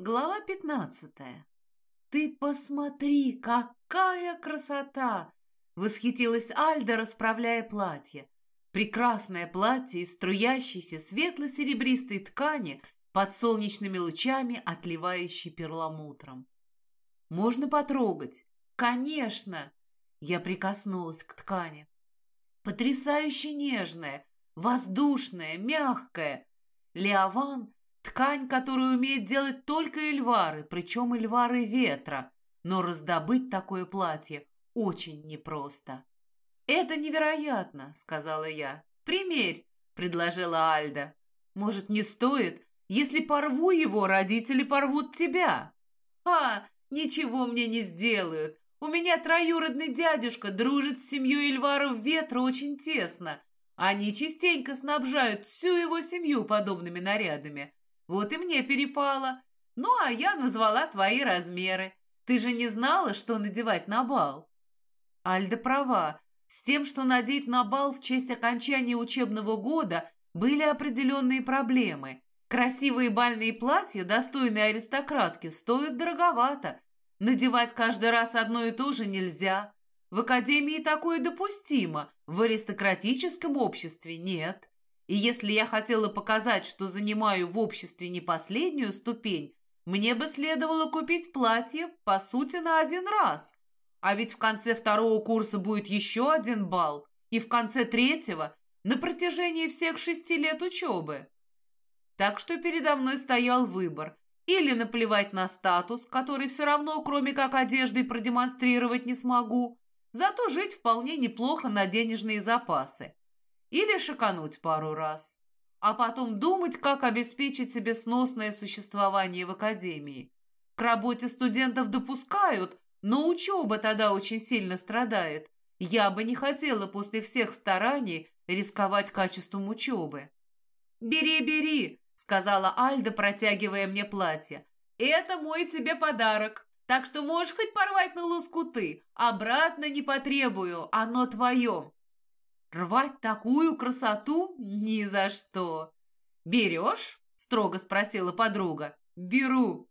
Глава пятнадцатая. «Ты посмотри, какая красота!» — восхитилась Альда, расправляя платье. Прекрасное платье из струящейся светло-серебристой ткани под солнечными лучами, отливающей перламутром. «Можно потрогать?» «Конечно!» Я прикоснулась к ткани. «Потрясающе нежная, воздушная, мягкая. Леован Ткань, которую умеют делать только эльвары, причем эльвары ветра, но раздобыть такое платье очень непросто. «Это невероятно», — сказала я. «Примерь», — предложила Альда. «Может, не стоит? Если порву его, родители порвут тебя». «А, ничего мне не сделают. У меня троюродный дядюшка дружит с семьей Эльваров Ветра очень тесно. Они частенько снабжают всю его семью подобными нарядами. Вот и мне перепало. Ну, а я назвала твои размеры. Ты же не знала, что надевать на бал?» Альда права. С тем, что надеть на бал в честь окончания учебного года, были определенные проблемы. Красивые бальные платья, достойные аристократки, стоят дороговато. Надевать каждый раз одно и то же нельзя. В академии такое допустимо, в аристократическом обществе нет. И если я хотела показать, что занимаю в обществе не последнюю ступень, мне бы следовало купить платье, по сути, на один раз. А ведь в конце второго курса будет еще один бал, и в конце третьего на протяжении всех шести лет учебы. Так что передо мной стоял выбор – или наплевать на статус, который все равно, кроме как одеждой, продемонстрировать не смогу, зато жить вполне неплохо на денежные запасы – или шикануть пару раз. А потом думать, как обеспечить себе сносное существование в академии. К работе студентов допускают, но учеба тогда очень сильно страдает. Я бы не хотела после всех стараний рисковать качеством учебы. «Бери, бери!» — сказала Альда, протягивая мне платье. «Это мой тебе подарок, так что можешь хоть порвать на лоскуты. Обратно не потребую, оно твое. Рвать такую красоту ни за что. «Берешь?» – строго спросила подруга. «Беру».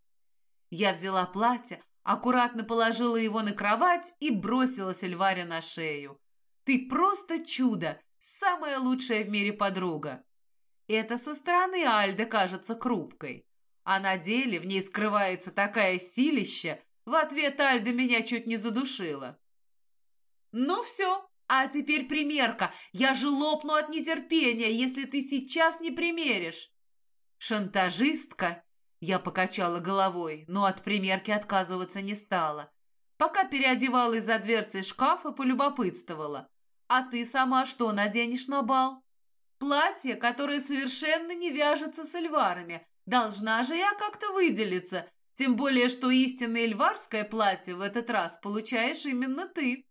Я взяла платье, аккуратно положила его на кровать и бросилась Эльваре на шею. «Ты просто чудо! Самая лучшая в мире подруга!» Это со стороны Альда кажется крупкой, а на деле в ней скрывается такая силища, в ответ Альда меня чуть не задушила. «Ну все, «А теперь примерка! Я же лопну от нетерпения, если ты сейчас не примеришь!» «Шантажистка!» Я покачала головой, но от примерки отказываться не стала. Пока переодевалась за дверцей шкафа, полюбопытствовала. «А ты сама что наденешь на бал?» «Платье, которое совершенно не вяжется с эльварами. Должна же я как-то выделиться, тем более, что истинное эльварское платье в этот раз получаешь именно ты».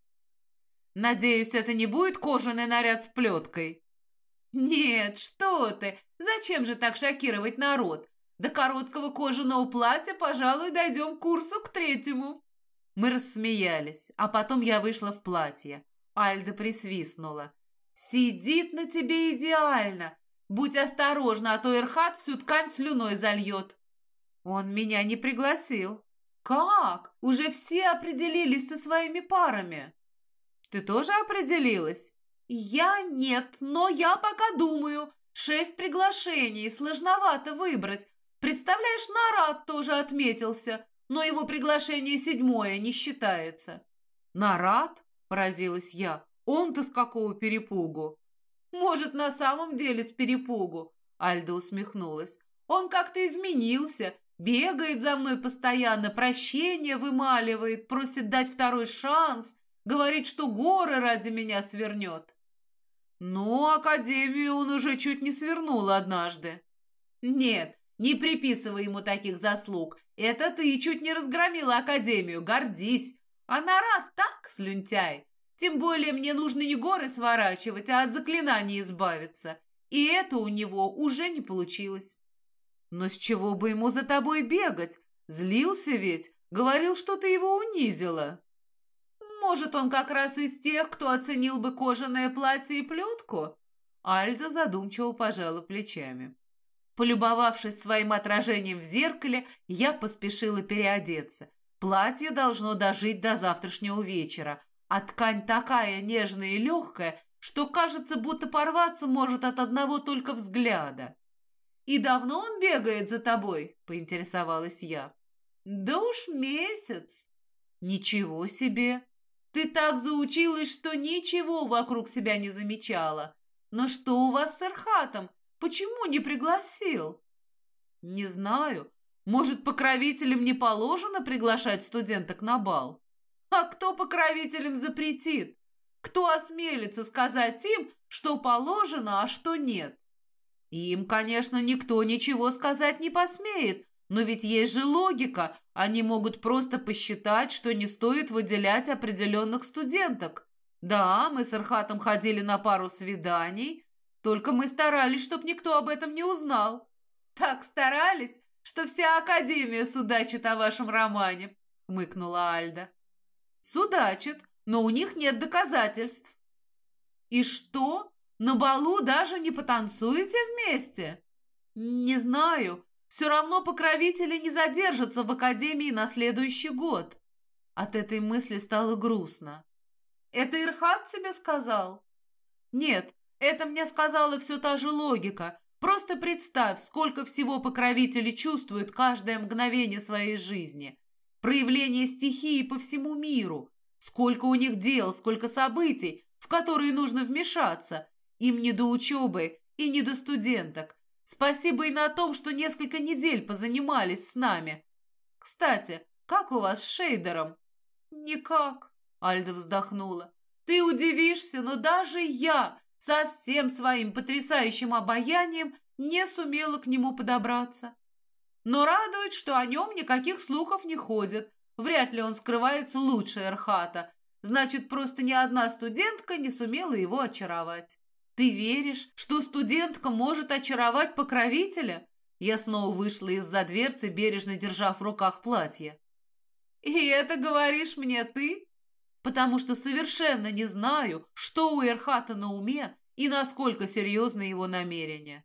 Надеюсь, это не будет кожаный наряд с плеткой?» «Нет, что ты! Зачем же так шокировать народ? До короткого кожаного платья, пожалуй, дойдем к курсу к третьему». Мы рассмеялись, а потом я вышла в платье. Альда присвистнула. «Сидит на тебе идеально! Будь осторожна, а то Ирхат всю ткань слюной зальет». Он меня не пригласил. «Как? Уже все определились со своими парами?» Ты тоже определилась? Я нет, но я пока думаю. Шесть приглашений, сложновато выбрать. Представляешь, Нарад тоже отметился, но его приглашение седьмое не считается. Нарад? Поразилась я. Он-то с какого перепугу? Может, на самом деле с перепугу? Альда усмехнулась. Он как-то изменился, бегает за мной постоянно, прощение вымаливает, просит дать второй шанс – Говорит, что горы ради меня свернет. Ну, Академию он уже чуть не свернул однажды. Нет, не приписывай ему таких заслуг. Это ты чуть не разгромила Академию, гордись. А Нарад так, слюнтяй. Тем более мне нужно не горы сворачивать, а от заклинаний избавиться. И это у него уже не получилось. Но с чего бы ему за тобой бегать? Злился ведь, говорил, что ты его унизила. Может, он как раз из тех, кто оценил бы кожаное платье и плетку?» Альда задумчиво пожала плечами. Полюбовавшись своим отражением в зеркале, я поспешила переодеться. Платье должно дожить до завтрашнего вечера, а ткань такая нежная и легкая, что кажется, будто порваться может от одного только взгляда. «И давно он бегает за тобой?» – поинтересовалась я. «Да уж месяц». «Ничего себе! Ты так заучилась, что ничего вокруг себя не замечала. Но что у вас с Архатом? Почему не пригласил?» «Не знаю. Может, покровителям не положено приглашать студенток на бал? А кто покровителям запретит? Кто осмелится сказать им, что положено, а что нет? Им, конечно, никто ничего сказать не посмеет, но ведь есть же логика. Они могут просто посчитать, что не стоит выделять определенных студенток. Да, мы с Архатом ходили на пару свиданий, только мы старались, чтобы никто об этом не узнал. Так старались, что вся Академия судачит о вашем романе», — хмыкнула Альда. «Судачит, но у них нет доказательств». «И что? На балу даже не потанцуете вместе?» «Не знаю. Все равно покровители не задержатся в Академии на следующий год». От этой мысли стало грустно. «Это Ирхат тебе сказал?» «Нет, это мне сказала все та же логика, Просто представь, сколько всего покровители чувствуют каждое мгновение своей жизни. Проявление стихии по всему миру. Сколько у них дел, сколько событий, в которые нужно вмешаться. Им не до учебы и не до студенток. Спасибо и на том, что несколько недель позанимались с нами. Кстати, как у вас с Шейдером? Никак, Альда вздохнула. Ты удивишься, но даже я со всем своим потрясающим обаянием не сумела к нему подобраться. Но радует, что о нем никаких слухов не ходит. Вряд ли он скрывается лучше Эрхата. Значит, просто ни одна студентка не сумела его очаровать. Ты веришь, что студентка может очаровать покровителя? Я снова вышла из-за дверцы, бережно держа в руках платье. «И это говоришь мне ты?» потому что совершенно не знаю, что у Эрхата на уме и насколько серьезны его намерения.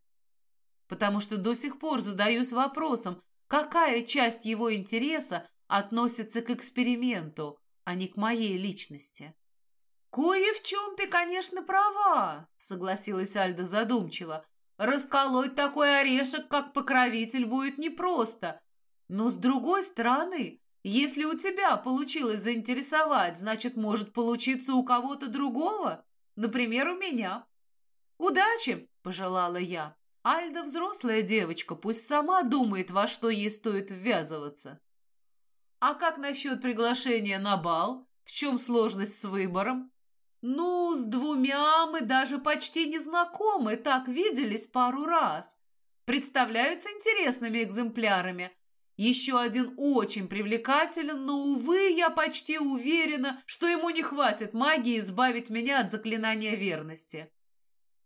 Потому что до сих пор задаюсь вопросом, какая часть его интереса относится к эксперименту, а не к моей личности. «Кое в чем ты, конечно, права», — согласилась Альда задумчиво. «Расколоть такой орешек, как покровитель, будет непросто. Но, с другой стороны, если у тебя получилось заинтересовать, значит, может получиться у кого-то другого, например, у меня. Удачи, пожелала я. Альда взрослая девочка, пусть сама думает, во что ей стоит ввязываться. А как насчет приглашения на бал? В чем сложность с выбором? Ну, с двумя мы даже почти не знакомы, так виделись пару раз. Представляются интересными экземплярами, еще один очень привлекателен, но, увы, я почти уверена, что ему не хватит магии избавить меня от заклинания верности.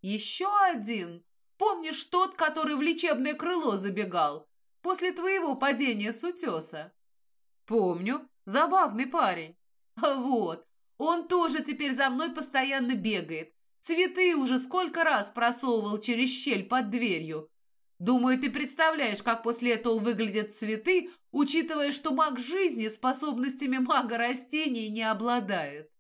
Еще один. Помнишь тот, который в лечебное крыло забегал? После твоего падения с утеса? Помню. Забавный парень. А вот. Он тоже теперь за мной постоянно бегает. Цветы уже сколько раз просовывал через щель под дверью. Думаю, ты представляешь, как после этого выглядят цветы, учитывая, что маг жизни способностями мага растений не обладает.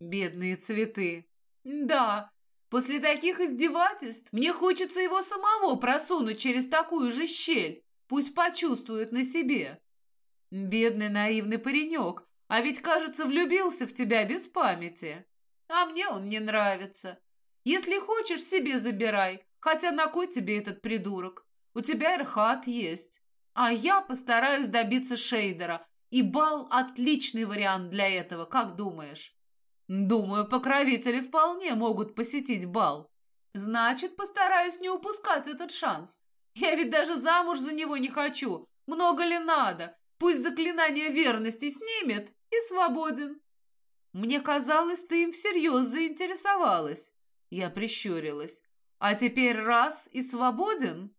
Бедные цветы. Да, после таких издевательств мне хочется его самого просунуть через такую же щель. Пусть почувствует на себе. Бедный наивный паренек, а ведь, кажется, влюбился в тебя без памяти. А мне он не нравится. Если хочешь, себе забирай, Хотя на кой тебе этот придурок? У тебя Эрхат есть. А я постараюсь добиться шейдера. И бал – отличный вариант для этого, как думаешь? Думаю, покровители вполне могут посетить бал. Значит, постараюсь не упускать этот шанс. Я ведь даже замуж за него не хочу. Много ли надо? Пусть заклинание верности снимет и свободен. Мне казалось, ты им всерьез заинтересовалась. Я прищурилась. А теперь раз и свободен?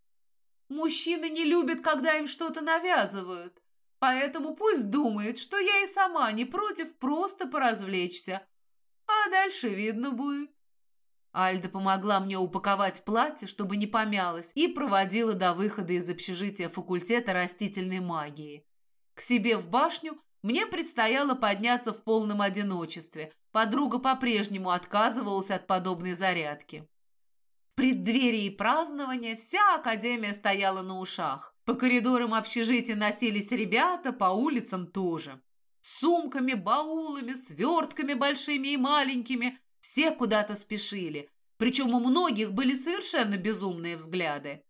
Мужчины не любят, когда им что-то навязывают. Поэтому пусть думает, что я и сама не против просто поразвлечься. А дальше видно будет. Альда помогла мне упаковать платье, чтобы не помялось, и проводила до выхода из общежития факультета растительной магии. К себе в башню мне предстояло подняться в полном одиночестве. Подруга по-прежнему отказывалась от подобной зарядки. В преддверии празднования вся академия стояла на ушах. По коридорам общежития носились ребята, по улицам тоже. С сумками, баулами, свертками большими и маленькими – все куда-то спешили, причем у многих были совершенно безумные взгляды.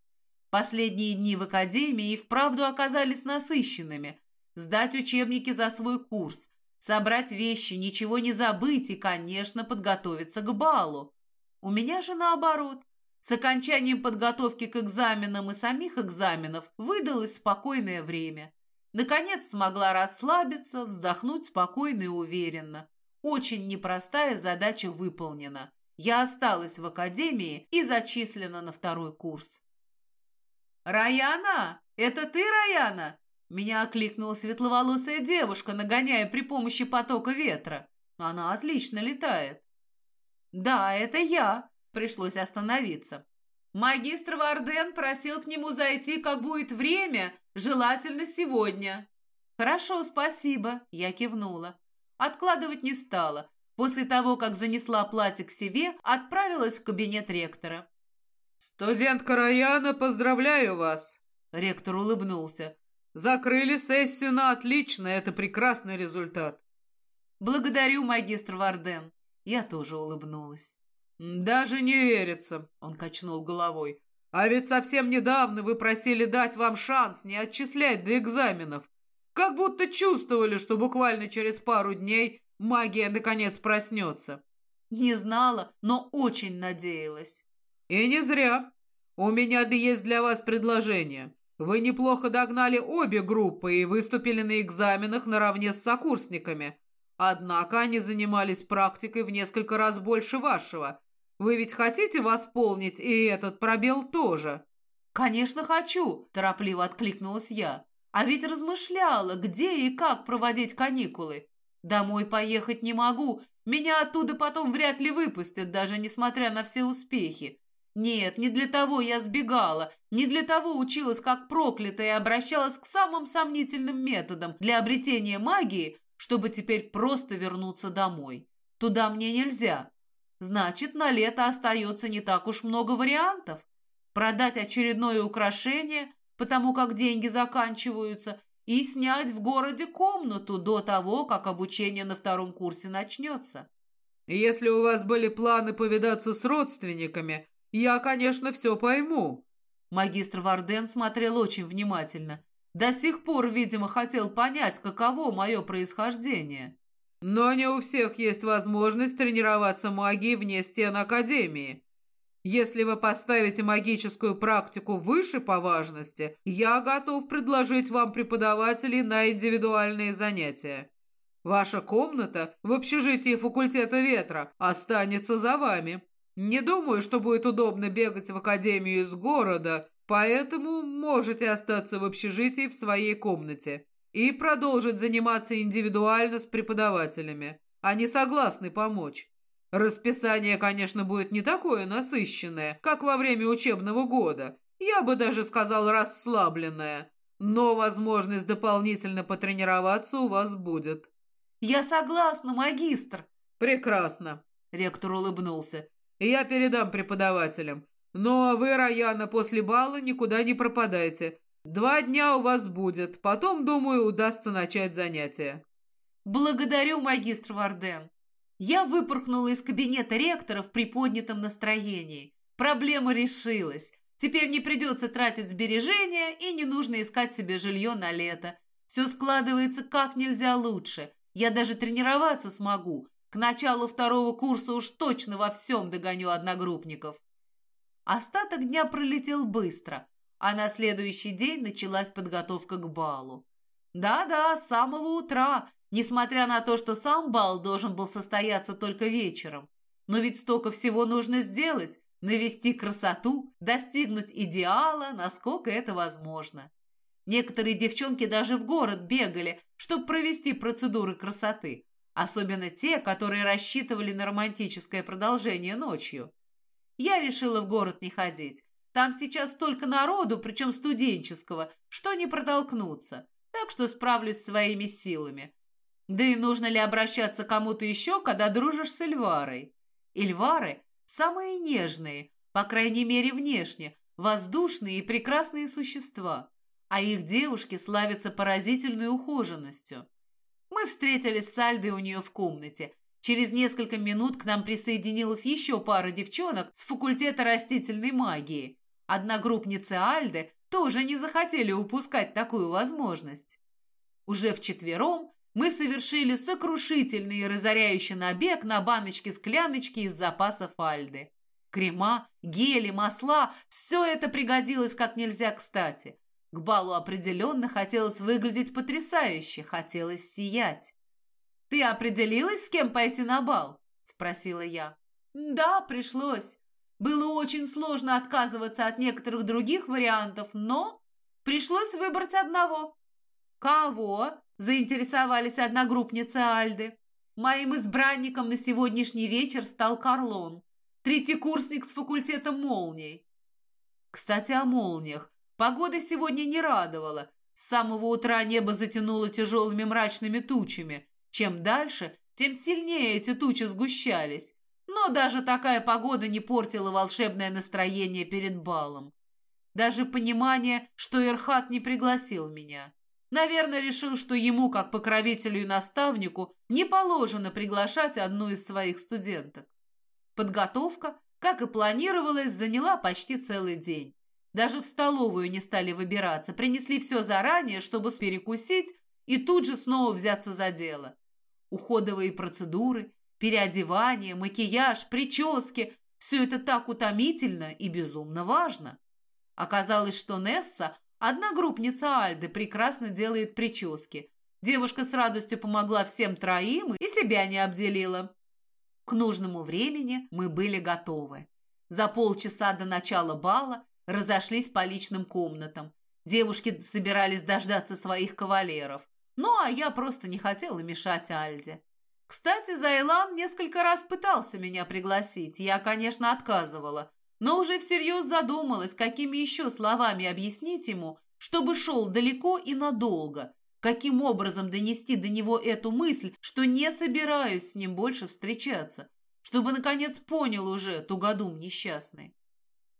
Последние дни в академии и вправду оказались насыщенными. Сдать учебники за свой курс, собрать вещи, ничего не забыть и, конечно, подготовиться к балу. У меня же наоборот. С окончанием подготовки к экзаменам и самих экзаменов выдалось спокойное время. Наконец смогла расслабиться, вздохнуть спокойно и уверенно. Очень непростая задача выполнена. Я осталась в академии и зачислена на второй курс. «Раяна! Это ты, Раяна?» Меня окликнула светловолосая девушка, нагоняя при помощи потока ветра. Она отлично летает. «Да, это я», — пришлось остановиться. «Магистр Варден просил к нему зайти, как будет время, желательно сегодня». «Хорошо, спасибо», — я кивнула. Откладывать не стала. После того, как занесла платье к себе, отправилась в кабинет ректора. «Студентка Раяна, поздравляю вас!» Ректор улыбнулся. «Закрыли сессию на отлично, это прекрасный результат». «Благодарю, магистр Варден». Я тоже улыбнулась. «Даже не верится», — он качнул головой. «А ведь совсем недавно вы просили дать вам шанс не отчислять до экзаменов. Как будто чувствовали, что буквально через пару дней магия наконец проснется. Не знала, но очень надеялась. И не зря. У меня есть для вас предложение. Вы неплохо догнали обе группы и выступили на экзаменах наравне с сокурсниками. Однако они занимались практикой в несколько раз больше вашего. Вы ведь хотите восполнить и этот пробел тоже? «Конечно хочу!» – торопливо откликнулась я. А ведь размышляла, где и как проводить каникулы. Домой поехать не могу, меня оттуда потом вряд ли выпустят, даже несмотря на все успехи. Нет, не для того я сбегала, не для того училась как проклятая и обращалась к самым сомнительным методам для обретения магии, чтобы теперь просто вернуться домой. Туда мне нельзя. Значит, на лето остается не так уж много вариантов. Продать очередное украшение – потому как деньги заканчиваются, и снять в городе комнату до того, как обучение на втором курсе начнется. Если у вас были планы повидаться с родственниками, я, конечно, все пойму. Магистр Варден смотрел очень внимательно. До сих пор, видимо, хотел понять, каково мое происхождение. Но не у всех есть возможность тренироваться магией вне стен Академии. Если вы поставите магическую практику выше по важности, я готов предложить вам преподавателей на индивидуальные занятия. Ваша комната в общежитии факультета ветра останется за вами. Не думаю, что будет удобно бегать в академию из города, поэтому можете остаться в общежитии в своей комнате и продолжить заниматься индивидуально с преподавателями. Они согласны помочь. Расписание, конечно, будет не такое насыщенное, как во время учебного года. Я бы даже сказал расслабленное. Но возможность дополнительно потренироваться у вас будет. Я согласна, магистр. Прекрасно. Ректор улыбнулся. Я передам преподавателям. Ну а вы, Раяна, после бала никуда не пропадайте. Два дня у вас будет. Потом, думаю, удастся начать занятия. Благодарю, магистр Варден. Я выпорхнула из кабинета ректора в приподнятом настроении. Проблема решилась. Теперь не придется тратить сбережения и не нужно искать себе жилье на лето. Все складывается как нельзя лучше. Я даже тренироваться смогу. К началу второго курса уж точно во всем догоню одногруппников. Остаток дня пролетел быстро, а на следующий день началась подготовка к балу. Да-да, с самого утра Несмотря на то, что сам бал должен был состояться только вечером. Но ведь столько всего нужно сделать, навести красоту, достигнуть идеала, насколько это возможно. Некоторые девчонки даже в город бегали, чтобы провести процедуры красоты. Особенно те, которые рассчитывали на романтическое продолжение ночью. я решила в город не ходить. Там сейчас столько народу, причем студенческого, что не протолкнуться. Так что справлюсь своими силами. Да и нужно ли обращаться к кому-то еще, когда дружишь с Эльварой? Эльвары – самые нежные, по крайней мере внешне, воздушные и прекрасные существа, а их девушки славятся поразительной ухоженностью. Мы встретились с Альдой у нее в комнате. Через несколько минут к нам присоединилась еще пара девчонок с факультета растительной магии. Одногруппницы Альды тоже не захотели упускать такую возможность. Уже вчетвером мы совершили сокрушительный и разоряющий набег на баночки-скляночки из запасов Альды. Крема, гели, масла – все это пригодилось как нельзя кстати. К балу определенно хотелось выглядеть потрясающе, хотелось сиять. «Ты определилась, с кем пойти на бал?» – спросила я. «Да, пришлось. Было очень сложно отказываться от некоторых других вариантов, но пришлось выбрать одного». «Кого?» – заинтересовались одногруппницы Альды. «Моим избранником на сегодняшний вечер стал Карлон, третьекурсник с факультета молний». Кстати, о молниях. Погода сегодня не радовала. С самого утра небо затянуло тяжелыми мрачными тучами. Чем дальше, тем сильнее эти тучи сгущались. Но даже такая погода не портила волшебное настроение перед балом. Даже понимание, что Ирхат не пригласил меня. Наверное, решил, что ему, как покровителю и наставнику, не положено приглашать одну из своих студенток. Подготовка, как и планировалось, заняла почти целый день. Даже в столовую не стали выбираться, принесли все заранее, чтобы перекусить и тут же снова взяться за дело. Уходовые процедуры, переодевание, макияж, прически – все это так утомительно и безумно важно. Оказалось, что Несса, одна группница Альды, прекрасно делает прически. Девушка с радостью помогла всем троим и себя не обделила. К нужному времени мы были готовы. За полчаса до начала бала разошлись по личным комнатам. Девушки собирались дождаться своих кавалеров. Ну, а я просто не хотела мешать Альде. Кстати, Зайлан несколько раз пытался меня пригласить. Я, конечно, отказывала, но уже всерьез задумалась, какими еще словами объяснить ему, чтобы шел далеко и надолго, каким образом донести до него эту мысль, что не собираюсь с ним больше встречаться, чтобы, наконец, понял уже тугодум несчастный.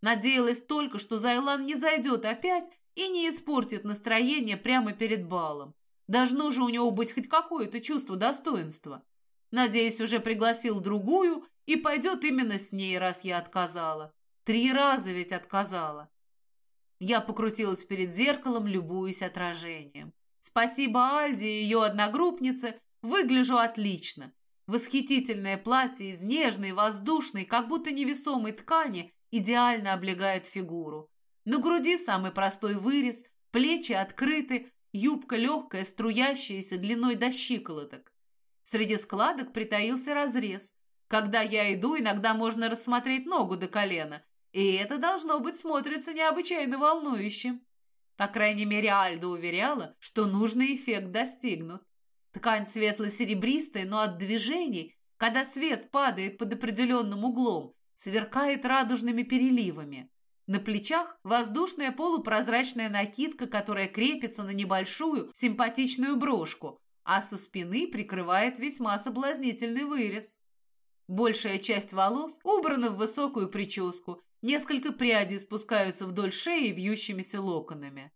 Надеялась только, что Зайлан не зайдет опять и не испортит настроение прямо перед балом. Должно же у него быть хоть какое-то чувство достоинства. Надеюсь, уже пригласил другую и пойдет именно с ней, раз я отказала. Три раза ведь отказала. Я покрутилась перед зеркалом, любуясь отражением. Спасибо Альде и ее одногруппнице, выгляжу отлично. Восхитительное платье из нежной, воздушной, как будто невесомой ткани идеально облегает фигуру. На груди самый простой вырез, плечи открыты, юбка легкая, струящаяся длиной до щиколоток. Среди складок притаился разрез. Когда я иду, иногда можно рассмотреть ногу до колена, и это должно быть смотрится необычайно волнующим. По крайней мере, Альда уверяла, что нужный эффект достигнут. Ткань светло-серебристая, но от движений, когда свет падает под определенным углом, сверкает радужными переливами. На плечах воздушная полупрозрачная накидка, которая крепится на небольшую симпатичную брошку, а со спины прикрывает весьма соблазнительный вырез. Большая часть волос убрана в высокую прическу, несколько прядей спускаются вдоль шеи вьющимися локонами.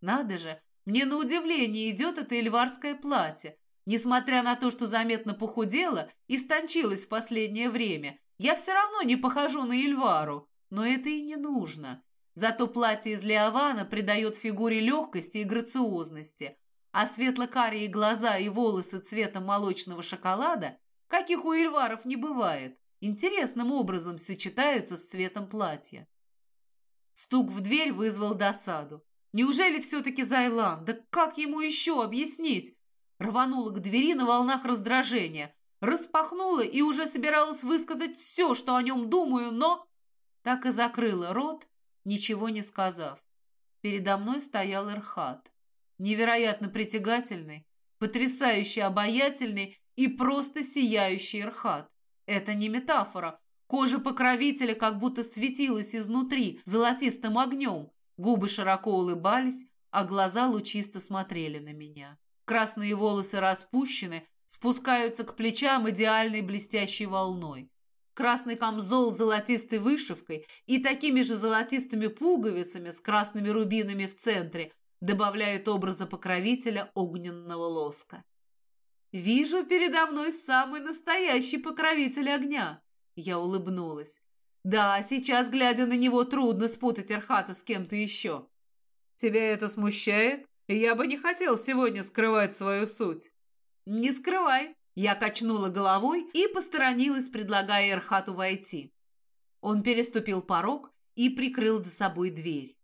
Надо же, мне на удивление идет это эльварское платье. Несмотря на то, что заметно похудела и стончилась в последнее время, я все равно не похожу на Ильвару, но это и не нужно. Зато платье из Леована придает фигуре легкости и грациозности, а светло-карие глаза и волосы цвета молочного шоколада, каких у Ильваров не бывает, интересным образом сочетаются с цветом платья. Стук в дверь вызвал досаду. Неужели все-таки Зайлан? Да как ему еще объяснить? Рванула к двери на волнах раздражения, распахнула и уже собиралась высказать все, что о нем думаю, но... Так и закрыла рот, ничего не сказав. Передо мной стоял Ирхат. Невероятно притягательный, потрясающе обаятельный и просто сияющий Ирхат. Это не метафора. Кожа покровителя как будто светилась изнутри золотистым огнем. Губы широко улыбались, а глаза лучисто смотрели на меня. Красные волосы распущены, спускаются к плечам идеальной блестящей волной. Красный камзол с золотистой вышивкой и такими же золотистыми пуговицами с красными рубинами в центре добавляют образа покровителя огненного лоска. «Вижу передо мной самый настоящий покровитель огня!» Я улыбнулась. «Да, сейчас, глядя на него, трудно спутать Архата с кем-то еще». «Тебя это смущает? Я бы не хотел сегодня скрывать свою суть». «Не скрывай!» Я качнула головой и посторонилась, предлагая Эрхату войти. Он переступил порог и прикрыл за собой дверь.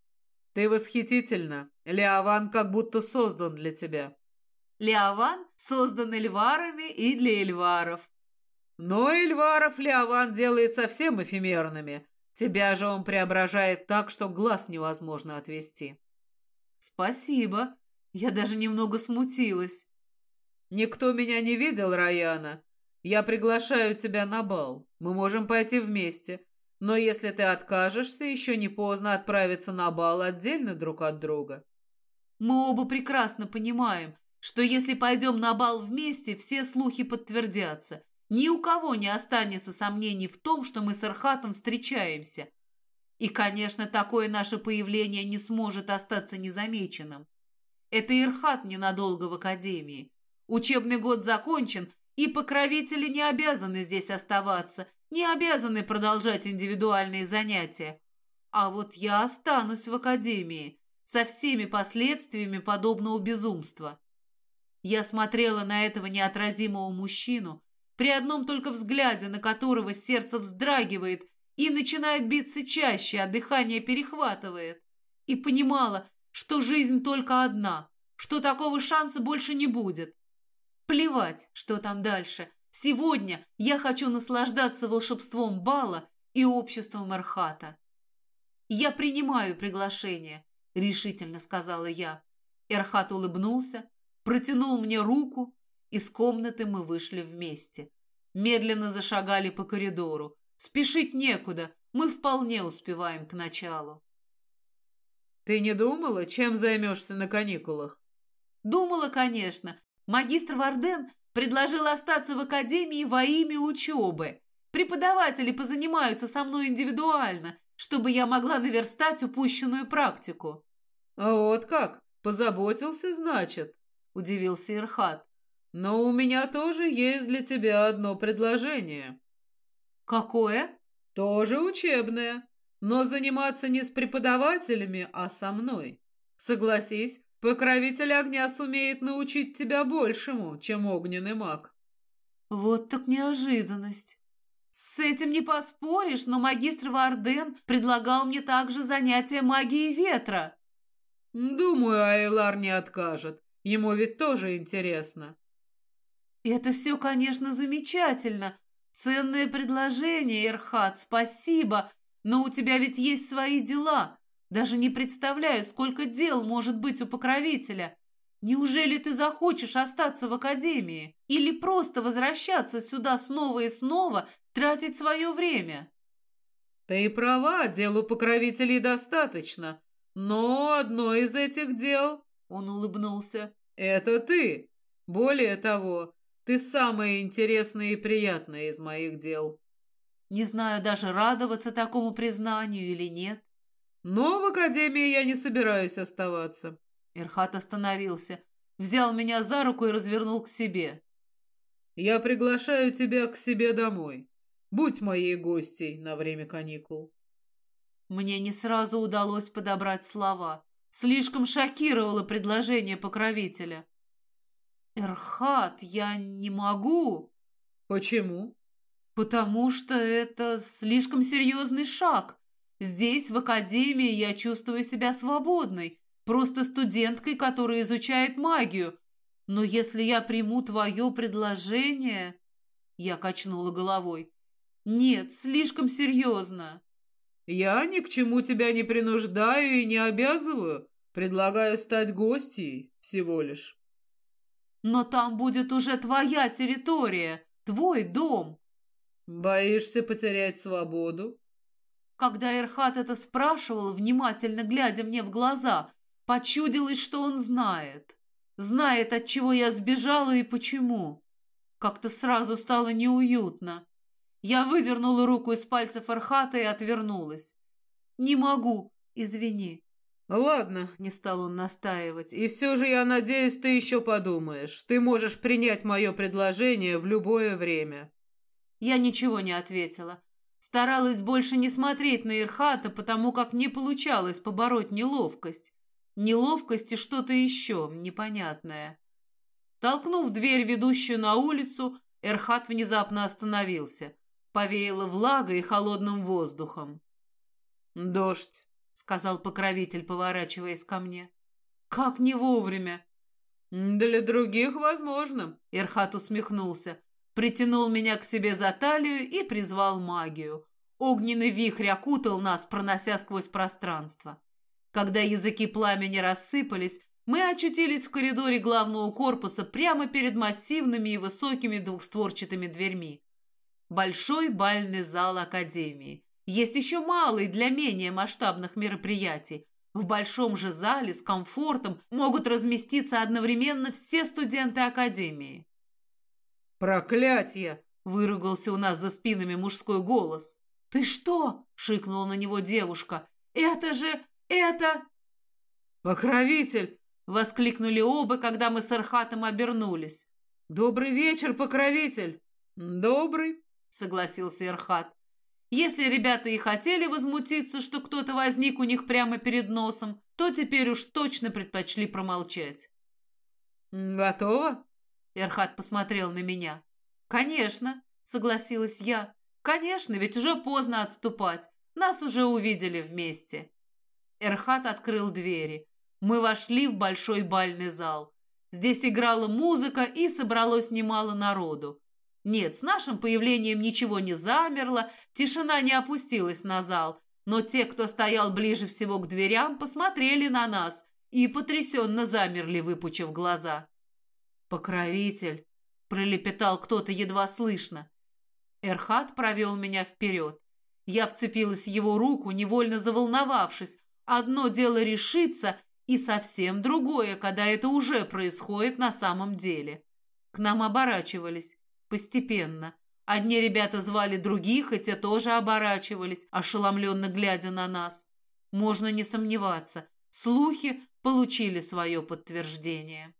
«Ты восхитительна. Леован как будто создан для тебя». «Леован создан эльварами и для эльваров». «Но эльваров Леован делает совсем эфемерными. Тебя же он преображает так, что глаз невозможно отвести». «Спасибо. Я даже немного смутилась». «Никто меня не видел, Раяна. Я приглашаю тебя на бал. Мы можем пойти вместе. Но если ты откажешься, еще не поздно отправиться на бал отдельно друг от друга». «Мы оба прекрасно понимаем, что если пойдем на бал вместе, все слухи подтвердятся. Ни у кого не останется сомнений в том, что мы с Архатом встречаемся. И, конечно, такое наше появление не сможет остаться незамеченным. Это Ирхат ненадолго в академии. Учебный год закончен, и покровители не обязаны здесь оставаться, не обязаны продолжать индивидуальные занятия. А вот я останусь в академии со всеми последствиями подобного безумства. Я смотрела на этого неотразимого мужчину, при одном только взгляде на которого сердце вздрагивает и начинает биться чаще, а дыхание перехватывает, и понимала, что жизнь только одна, что такого шанса больше не будет. Плевать, что там дальше. Сегодня я хочу наслаждаться волшебством бала и обществом Эрхата. «Я принимаю приглашение», — решительно сказала я. Эрхат улыбнулся, протянул мне руку, из комнаты мы вышли вместе. Медленно зашагали по коридору. Спешить некуда, мы вполне успеваем к началу. «Ты не думала, чем займешься на каникулах?» «Думала, конечно, Магистр Варден предложил остаться в академии во имя учебы. Преподаватели позанимаются со мной индивидуально, чтобы я могла наверстать упущенную практику». «А вот как? Позаботился, значит?» – удивился Ирхат. «Но у меня тоже есть для тебя одно предложение». «Какое?» «Тоже учебное, но заниматься не с преподавателями, а со мной. Согласись, Покровитель огня сумеет научить тебя большему, чем огненный маг. Вот так неожиданность. С этим не поспоришь, но магистр Варден предлагал мне также занятия магией ветра. Думаю, Айлар не откажет. Ему ведь тоже интересно. Это все, конечно, замечательно. Ценное предложение, Эрхат, спасибо. Но у тебя ведь есть свои дела. Даже не представляю, сколько дел может быть у покровителя. Неужели ты захочешь остаться в академии? Или просто возвращаться сюда снова и снова, тратить свое время? Ты права, дел у покровителей достаточно. Но одно из этих дел, он улыбнулся, это ты. Более того, ты самое интересное и приятное из моих дел. Не знаю даже, радоваться такому признанию или нет. Но в академии я не собираюсь оставаться. Эрхат остановился, взял меня за руку и развернул к себе. Я приглашаю тебя к себе домой. Будь моей гостьей на время каникул. Мне не сразу удалось подобрать слова. Слишком шокировало предложение покровителя. «Эрхат, я не могу!» «Почему?» «Потому что это слишком серьезный шаг. Здесь, в академии, я чувствую себя свободной, просто студенткой, которая изучает магию. Но если я приму твое предложение...» Я качнула головой. «Нет, слишком серьезно». «Я ни к чему тебя не принуждаю и не обязываю. Предлагаю стать гостьей всего лишь». «Но там будет уже твоя территория, твой дом». Боишься потерять свободу? Когда Эрхат это спрашивал, внимательно глядя мне в глаза, почудилось, что он знает. Знает, от чего я сбежала и почему. Как-то сразу стало неуютно. Я выдернула руку из пальцев Эрхата и отвернулась. «Не могу, извини». «Ладно», — не стал он настаивать, «и все же я надеюсь, ты еще подумаешь. Ты можешь принять мое предложение в любое время». Я ничего не ответила. Старалась больше не смотреть на Ирхата, потому как не получалось побороть неловкость. Неловкость и что-то еще непонятное. Толкнув дверь, ведущую на улицу, Эрхат внезапно остановился. Повеяло влагой и холодным воздухом. «Дождь», — сказал покровитель, поворачиваясь ко мне. «Как не вовремя!» «Для других возможно», — Эрхат усмехнулся притянул меня к себе за талию и призвал магию. Огненный вихрь окутал нас, пронося сквозь пространство. Когда языки пламени рассыпались, мы очутились в коридоре главного корпуса прямо перед массивными и высокими двухстворчатыми дверьми. Большой бальный зал Академии. Есть еще малый для менее масштабных мероприятий. В большом же зале с комфортом могут разместиться одновременно все студенты Академии. «Проклятье!» — выругался у нас за спинами мужской голос. «Ты что?» — шикнула на него девушка. «Это же... это...» «Покровитель!» — воскликнули оба, когда мы с Архатом обернулись. «Добрый вечер, покровитель!» «Добрый!» — согласился Архат. Если ребята и хотели возмутиться, что кто-то возник у них прямо перед носом, то теперь уж точно предпочли промолчать. «Готово?» Эрхат посмотрел на меня. «Конечно», — согласилась я. «Конечно, ведь уже поздно отступать. Нас уже увидели вместе». Эрхат открыл двери. Мы вошли в большой бальный зал. Здесь играла музыка и собралось немало народу. Нет, с нашим появлением ничего не замерло, тишина не опустилась на зал, но те, кто стоял ближе всего к дверям, посмотрели на нас и потрясенно замерли, выпучив глаза. «Покровитель!» — пролепетал кто-то едва слышно. Эрхат провел меня вперед. Я вцепилась в его руку, невольно заволновавшись. Одно дело решиться, и совсем другое, когда это уже происходит на самом деле. К нам оборачивались. Постепенно. Одни ребята звали других, и те тоже оборачивались, ошеломленно глядя на нас. Можно не сомневаться, слухи получили свое подтверждение.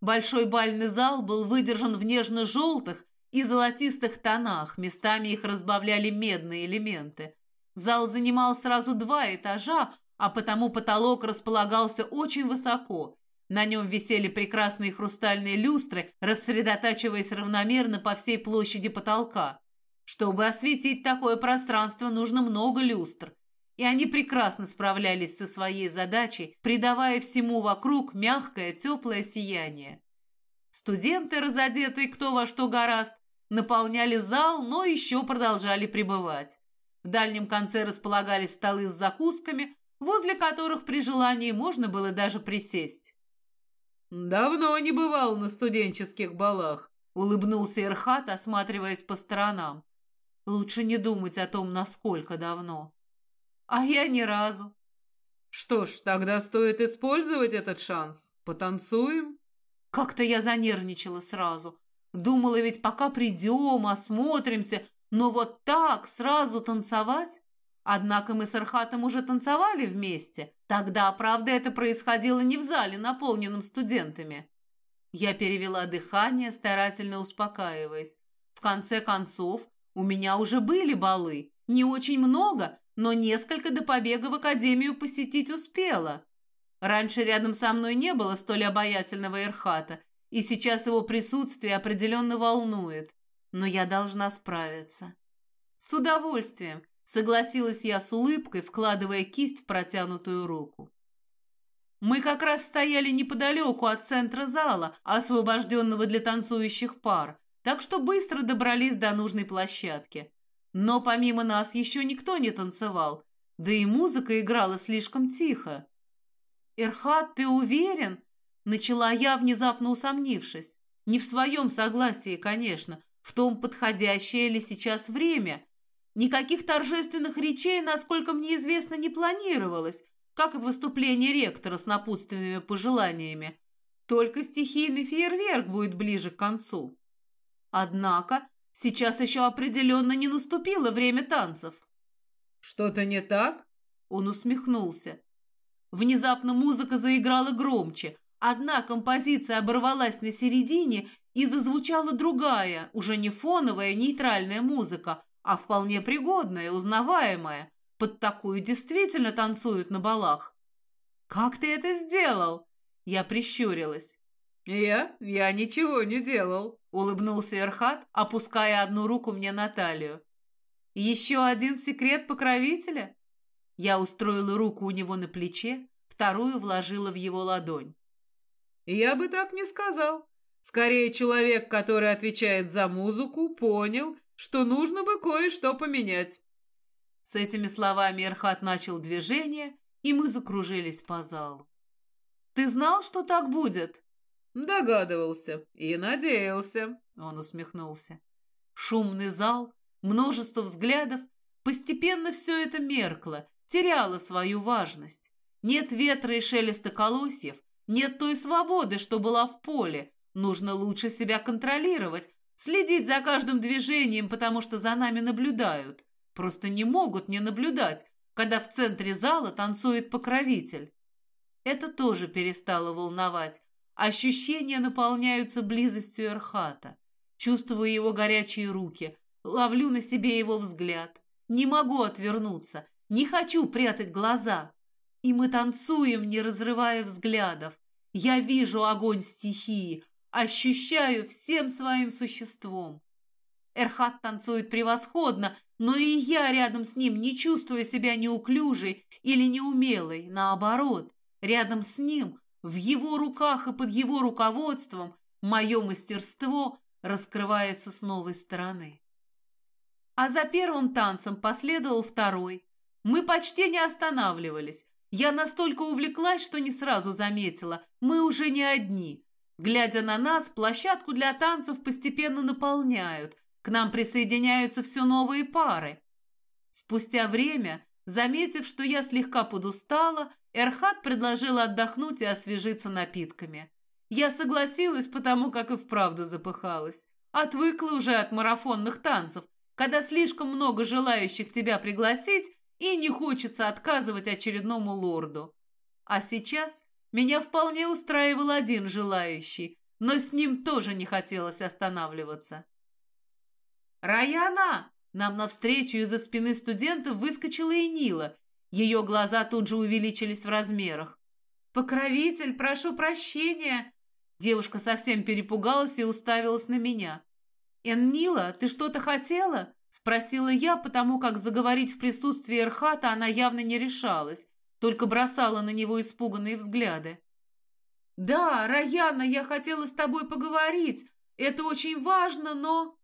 Большой бальный зал был выдержан в нежно-желтых и золотистых тонах, местами их разбавляли медные элементы. Зал занимал сразу два этажа, а потому потолок располагался очень высоко. На нем висели прекрасные хрустальные люстры, рассредотачиваясь равномерно по всей площади потолка. Чтобы осветить такое пространство, нужно много люстр – и они прекрасно справлялись со своей задачей, придавая всему вокруг мягкое, теплое сияние. Студенты, разодетые кто во что гораст, наполняли зал, но еще продолжали пребывать. В дальнем конце располагались столы с закусками, возле которых при желании можно было даже присесть. «Давно не бывал на студенческих балах», — улыбнулся Эрхат, осматриваясь по сторонам. «Лучше не думать о том, насколько давно». А я ни разу. Что ж, тогда стоит использовать этот шанс. Потанцуем? Как-то я занервничала сразу. Думала ведь пока придем, осмотримся, но вот так сразу танцевать? Однако мы с Архатом уже танцевали вместе. Тогда, правда, это происходило не в зале, наполненном студентами. Я перевела дыхание, старательно успокаиваясь. В конце концов, у меня уже были балы. Не очень много, но несколько до побега в академию посетить успела. Раньше рядом со мной не было столь обаятельного Эрхата, и сейчас его присутствие определенно волнует. Но я должна справиться. С удовольствием, согласилась я с улыбкой, вкладывая кисть в протянутую руку. Мы как раз стояли неподалеку от центра зала, освобожденного для танцующих пар, так что быстро добрались до нужной площадки. Но помимо нас еще никто не танцевал, да и музыка играла слишком тихо. «Эрхат, ты уверен?» – начала я, внезапно усомнившись. Не в своем согласии, конечно, в том, подходящее ли сейчас время. Никаких торжественных речей, насколько мне известно, не планировалось, как и выступление ректора с напутственными пожеланиями. Только стихийный фейерверк будет ближе к концу. Однако сейчас еще определенно не наступило время танцев. «Что-то не так?» Он усмехнулся. Внезапно музыка заиграла громче. Одна композиция оборвалась на середине, и зазвучала другая, уже не фоновая нейтральная музыка, а вполне пригодная, узнаваемая. Под такую действительно танцуют на балах. «Как ты это сделал?» Я прищурилась. «Я? Я ничего не делал», — улыбнулся Эрхат, опуская одну руку мне на талию. «Еще один секрет покровителя?» Я устроила руку у него на плече, вторую вложила в его ладонь. «Я бы так не сказал. Скорее, человек, который отвечает за музыку, понял, что нужно бы кое-что поменять». С этими словами Эрхат начал движение, и мы закружились по залу. «Ты знал, что так будет?» «Догадывался и надеялся», — он усмехнулся. Шумный зал, множество взглядов, постепенно все это меркло, теряло свою важность. Нет ветра и шелеста колосьев, нет той свободы, что была в поле. Нужно лучше себя контролировать, следить за каждым движением, потому что за нами наблюдают. Просто не могут не наблюдать, когда в центре зала танцует покровитель. Это тоже перестало волновать. Ощущения наполняются близостью Эрхата. Чувствую его горячие руки, ловлю на себе его взгляд. Не могу отвернуться, не хочу прятать глаза. И мы танцуем, не разрывая взглядов. Я вижу огонь стихии, ощущаю всем своим существом. Эрхат танцует превосходно, но и я рядом с ним не чувствую себя неуклюжей или неумелой. Наоборот, рядом с ним, в его руках и под его руководством, мое мастерство раскрывается с новой стороны. А за первым танцем последовал второй. Мы почти не останавливались. Я настолько увлеклась, что не сразу заметила. Мы уже не одни. Глядя на нас, площадку для танцев постепенно наполняют. К нам присоединяются все новые пары. Спустя время, заметив, что я слегка подустала, Эрхат предложил отдохнуть и освежиться напитками. Я согласилась, потому как и вправду запыхалась. Отвыкла уже от марафонных танцев, когда слишком много желающих тебя пригласить, и не хочется отказывать очередному лорду. А сейчас меня вполне устраивал один желающий, но с ним тоже не хотелось останавливаться. «Раяна!» Нам навстречу из-за спины студентов выскочила и Нила. Ее глаза тут же увеличились в размерах. «Покровитель, прошу прощения!» Девушка совсем перепугалась и уставилась на меня. «Эннила, ты что-то хотела?» Спросила я, потому как заговорить в присутствии Эрхата она явно не решалась, только бросала на него испуганные взгляды. «Да, Раяна, я хотела с тобой поговорить. Это очень важно, но...»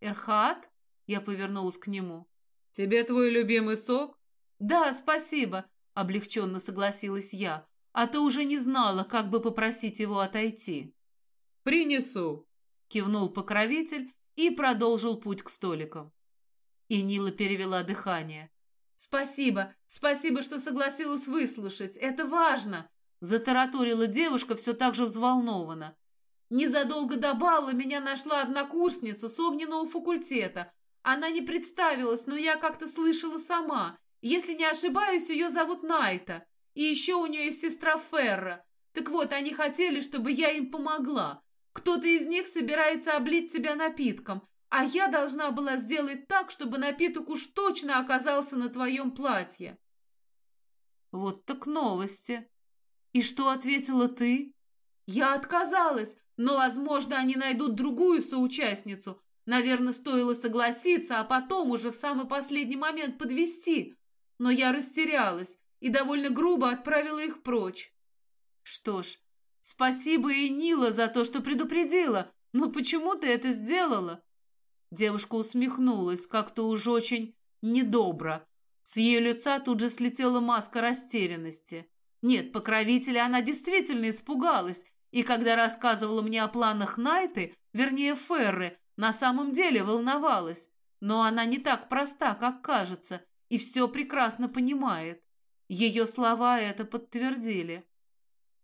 «Эрхат?» — я повернулась к нему. «Тебе твой любимый сок?» «Да, спасибо», — облегченно согласилась я, а то уже не знала, как бы попросить его отойти. «Принесу», — кивнул покровитель и продолжил путь к столикам. И Нила перевела дыхание. «Спасибо, спасибо, что согласилась выслушать. Это важно!» Затараторила девушка все так же взволнованно. Незадолго до бала меня нашла однокурсница с огненного факультета. Она не представилась, но я как-то слышала сама. Если не ошибаюсь, ее зовут Найта. И еще у нее есть сестра Ферра. Так вот, они хотели, чтобы я им помогла. Кто-то из них собирается облить тебя напитком, а я должна была сделать так, чтобы напиток уж точно оказался на твоем платье. Вот так новости. И что ответила ты? Я отказалась, но, возможно, они найдут другую соучастницу. Наверное, стоило согласиться, а потом уже в самый последний момент подвести. Но я растерялась и довольно грубо отправила их прочь. Что ж, спасибо и Нила за то, что предупредила, но почему ты это сделала? Девушка усмехнулась, как-то уж очень недобро. С ее лица тут же слетела маска растерянности. Нет, покровителя она действительно испугалась, и когда рассказывала мне о планах Найты, вернее Ферры, На самом деле волновалась, но она не так проста, как кажется, и все прекрасно понимает. Ее слова это подтвердили.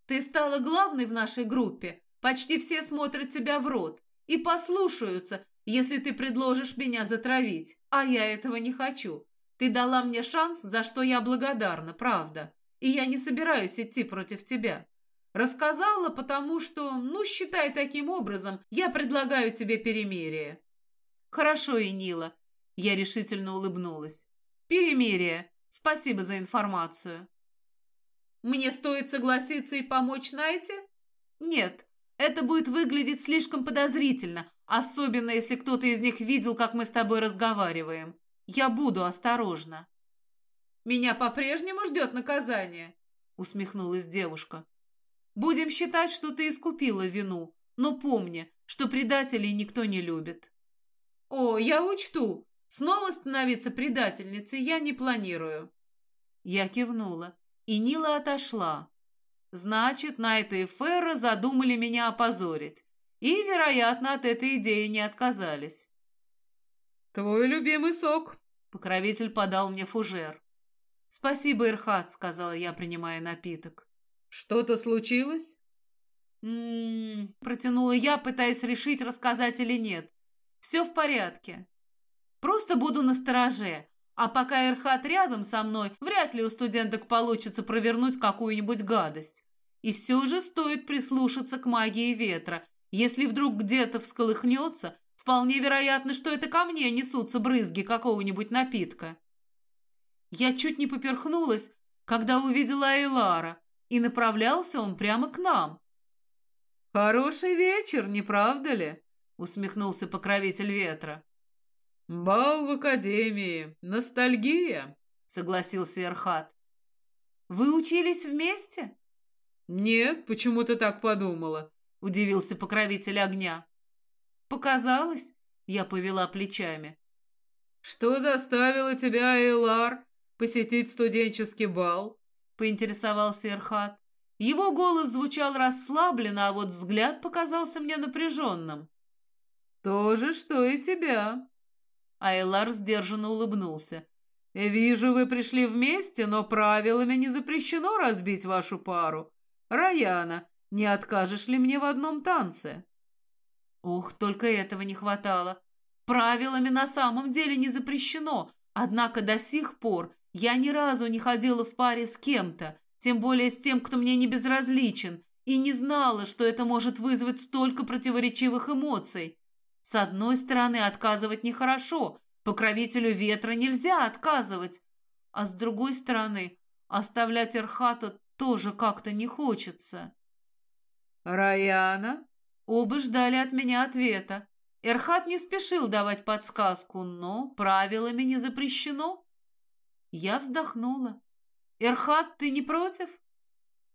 «Ты стала главной в нашей группе. Почти все смотрят тебя в рот и послушаются, если ты предложишь меня затравить. А я этого не хочу. Ты дала мне шанс, за что я благодарна, правда. И я не собираюсь идти против тебя. Рассказала, потому что, ну, считай таким образом, я предлагаю тебе перемирие. Хорошо, Инила. Я решительно улыбнулась. Перемирие. Спасибо за информацию. Мне стоит согласиться и помочь Найте? Нет, это будет выглядеть слишком подозрительно, особенно если кто-то из них видел, как мы с тобой разговариваем. Я буду осторожна. Меня по-прежнему ждет наказание, усмехнулась девушка. Будем считать, что ты искупила вину, но помни, что предателей никто не любит. О, я учту. Снова становиться предательницей я не планирую. Я кивнула, и Нила отошла. Значит, Найта и Ферра задумали меня опозорить. И, вероятно, от этой идеи не отказались. «Твой любимый сок», — покровитель подал мне фужер. «Спасибо, Ирхат», — сказала я, принимая напиток. «Что-то случилось?» «М-м-м», протянула я, пытаясь решить, рассказать или нет. «Все в порядке. Просто буду настороже. А пока Эрхат рядом со мной, вряд ли у студенток получится провернуть какую-нибудь гадость. И все же стоит прислушаться к магии ветра. Если вдруг где-то всколыхнется, вполне вероятно, что это ко мне несутся брызги какого-нибудь напитка. Я чуть не поперхнулась, когда увидела Эйлара, и направлялся он прямо к нам. «Хороший вечер, не правда ли?» — усмехнулся покровитель ветра. «Бал в академии. Ностальгия», — согласился Эрхат. «Вы учились вместе?» «Нет, почему ты так подумала?» — удивился покровитель огня. «Показалось?» — я повела плечами. «Что заставило тебя, Эйлар, посетить студенческий бал?» — поинтересовался Эрхат. Его голос звучал расслабленно, а вот взгляд показался мне напряженным. «То же, что и тебя». Айлар сдержанно улыбнулся. «Вижу, вы пришли вместе, но правилами не запрещено разбить вашу пару. Раяна, не откажешь ли мне в одном танце?» Ух, только этого не хватало. Правилами на самом деле не запрещено, однако до сих пор я ни разу не ходила в паре с кем-то, тем более с тем, кто мне не безразличен, и не знала, что это может вызвать столько противоречивых эмоций. С одной стороны, отказывать нехорошо, покровителю ветра нельзя отказывать, а с другой стороны, оставлять Эрхата тоже как-то не хочется. «Раяна?» Оба ждали от меня ответа. Эрхат не спешил давать подсказку, но правилами не запрещено. Я вздохнула. «Эрхат, ты не против?»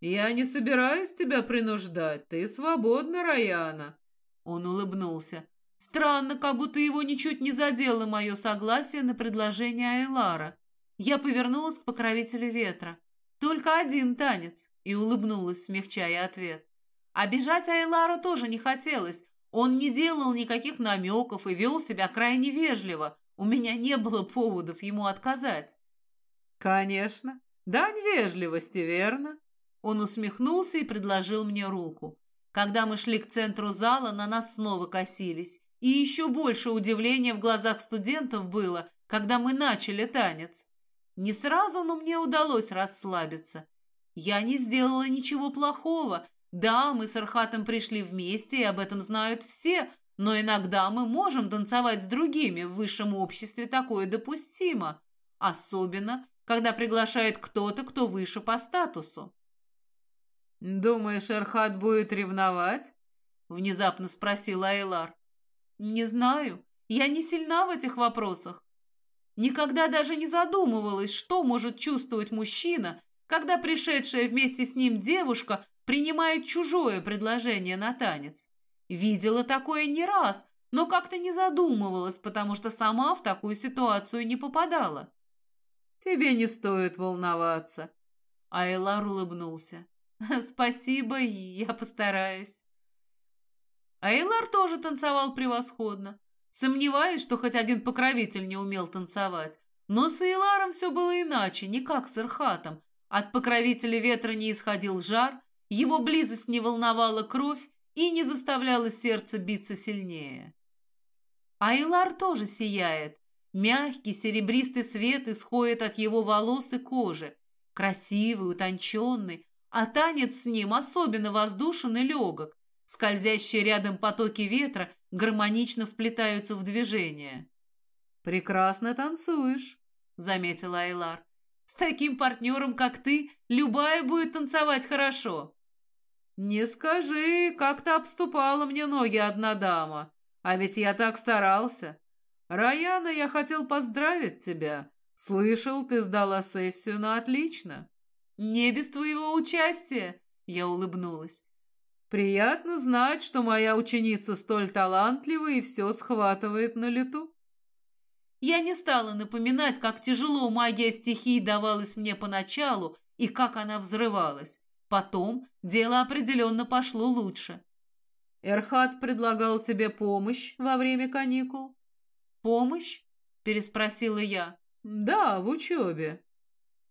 «Я не собираюсь тебя принуждать. Ты свободна, Раяна». Он улыбнулся. Странно, как будто его ничуть не задело мое согласие на предложение Айлара. Я повернулась к покровителю ветра. Только один танец. И улыбнулась, смягчая ответ. Обижать Айлара тоже не хотелось. Он не делал никаких намеков и вел себя крайне вежливо. У меня не было поводов ему отказать. «Конечно. Дань вежливости, верно?» Он усмехнулся и предложил мне руку. Когда мы шли к центру зала, на нас снова косились. И еще больше удивления в глазах студентов было, когда мы начали танец. Не сразу, но мне удалось расслабиться. Я не сделала ничего плохого. Да, мы с Архатом пришли вместе, и об этом знают все, но иногда мы можем танцевать с другими, в высшем обществе такое допустимо. Особенно, когда приглашает кто-то, кто выше по статусу. «Думаешь, Архат будет ревновать?» — внезапно спросил Айлар. «Не знаю. Я не сильна в этих вопросах. Никогда даже не задумывалась, что может чувствовать мужчина, когда пришедшая вместе с ним девушка принимает чужое предложение на танец. Видела такое не раз, но как-то не задумывалась, потому что сама в такую ситуацию не попадала. «Тебе не стоит волноваться», — Айлар улыбнулся. «Спасибо, я постараюсь». Айлар тоже танцевал превосходно. Сомневаюсь, что хоть один покровитель не умел танцевать. Но с Эйларом все было иначе, не как с Ирхатом. От покровителя ветра не исходил жар, его близость не волновала кровь и не заставляла сердце биться сильнее. Айлар тоже сияет. Мягкий серебристый свет исходит от его волос и кожи. Красивый, утонченный, а танец с ним особенно воздушен и легок. Скользящие рядом потоки ветра гармонично вплетаются в движение. «Прекрасно танцуешь», — заметила Айлар. «С таким партнером, как ты, любая будет танцевать хорошо». «Не скажи, как-то обступала мне ноги одна дама, а ведь я так старался. Раяна, я хотел поздравить тебя. Слышал, ты сдала сессию на отлично». «Не без твоего участия», — я улыбнулась. Приятно знать, что моя ученица столь талантлива и все схватывает на лету. Я не стала напоминать, как тяжело магия стихий давалась мне поначалу и как она взрывалась. Потом дело определенно пошло лучше. Эрхат предлагал тебе помощь во время каникул. «Помощь?» – переспросила я. «Да, в учебе».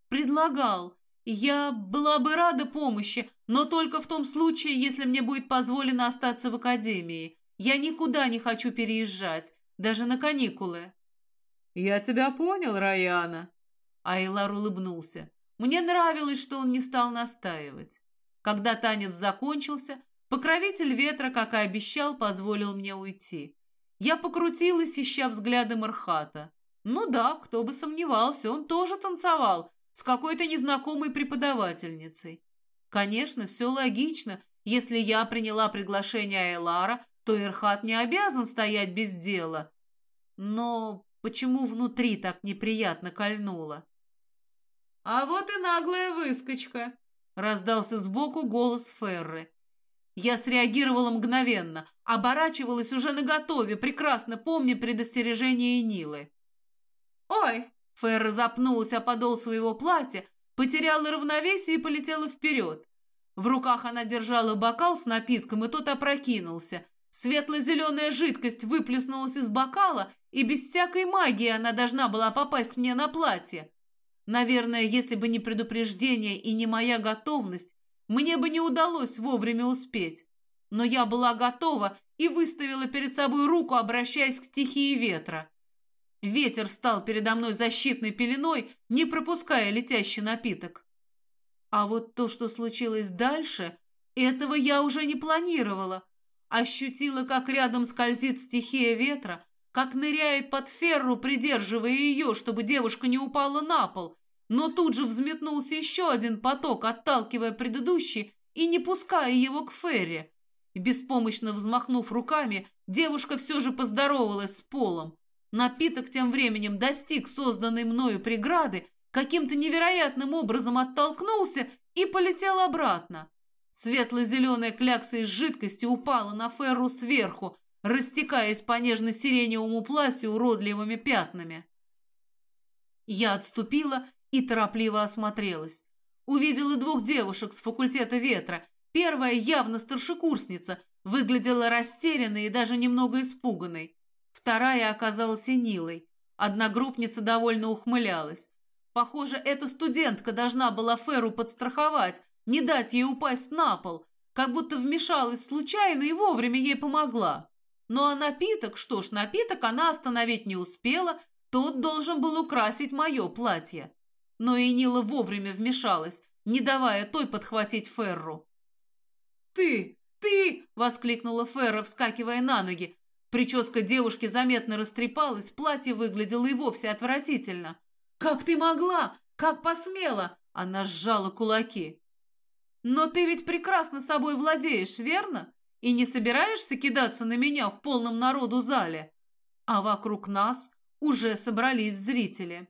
«Предлагал. Я была бы рада помощи, но только в том случае, если мне будет позволено остаться в академии. Я никуда не хочу переезжать, даже на каникулы». «Я тебя понял, Раяна». Айлар улыбнулся. Мне нравилось, что он не стал настаивать. Когда танец закончился, покровитель ветра, как и обещал, позволил мне уйти. Я покрутилась, ища взглядом Архата. Ну да, кто бы сомневался, он тоже танцевал, с какой-то незнакомой преподавательницей. Конечно, все логично. Если я приняла приглашение Айлара, то Ирхат не обязан стоять без дела. Но почему внутри так неприятно кольнуло? «А вот и наглая выскочка!» — раздался сбоку голос Ферры. Я среагировала мгновенно, оборачивалась уже наготове, прекрасно помня предостережение Нилы. «Ой!» Ферра запнулась о подол своего платья, потеряла равновесие и полетела вперед. В руках она держала бокал с напитком, и тот опрокинулся. Светло-зеленая жидкость выплеснулась из бокала, и без всякой магии она должна была попасть мне на платье. Наверное, если бы не предупреждение и не моя готовность, мне бы не удалось вовремя успеть. Но я была готова и выставила перед собой руку, обращаясь к стихии ветра. Ветер стал передо мной защитной пеленой, не пропуская летящий напиток. А вот то, что случилось дальше, этого я уже не планировала. Ощутила, как рядом скользит стихия ветра, как ныряет под ферру, придерживая ее, чтобы девушка не упала на пол. Но тут же взметнулся еще один поток, отталкивая предыдущий и не пуская его к ферре. Беспомощно взмахнув руками, девушка все же поздоровалась с полом. Напиток тем временем достиг созданной мною преграды, каким-то невероятным образом оттолкнулся и полетел обратно. Светло-зеленая клякса из жидкости упала на Ферру сверху, растекаясь по нежно-сиреневому платью уродливыми пятнами. Я отступила и торопливо осмотрелась. Увидела двух девушек с факультета ветра. Первая, явно старшекурсница, выглядела растерянной и даже немного испуганной. Вторая оказалась Нилой. Одногруппница довольно ухмылялась. Похоже, эта студентка должна была Феру подстраховать, не дать ей упасть на пол, как будто вмешалась случайно и вовремя ей помогла. Ну а напиток, что ж, напиток она остановить не успела, тот должен был украсить мое платье. Но и Нила вовремя вмешалась, не давая той подхватить Ферру. «Ты! Ты!» – воскликнула Ферра, вскакивая на ноги. Прическа девушки заметно растрепалась, платье выглядело и вовсе отвратительно. «Как ты могла? Как посмела?» Она сжала кулаки. «Но ты ведь прекрасно собой владеешь, верно? И не собираешься кидаться на меня в полном народу зале?» А вокруг нас уже собрались зрители.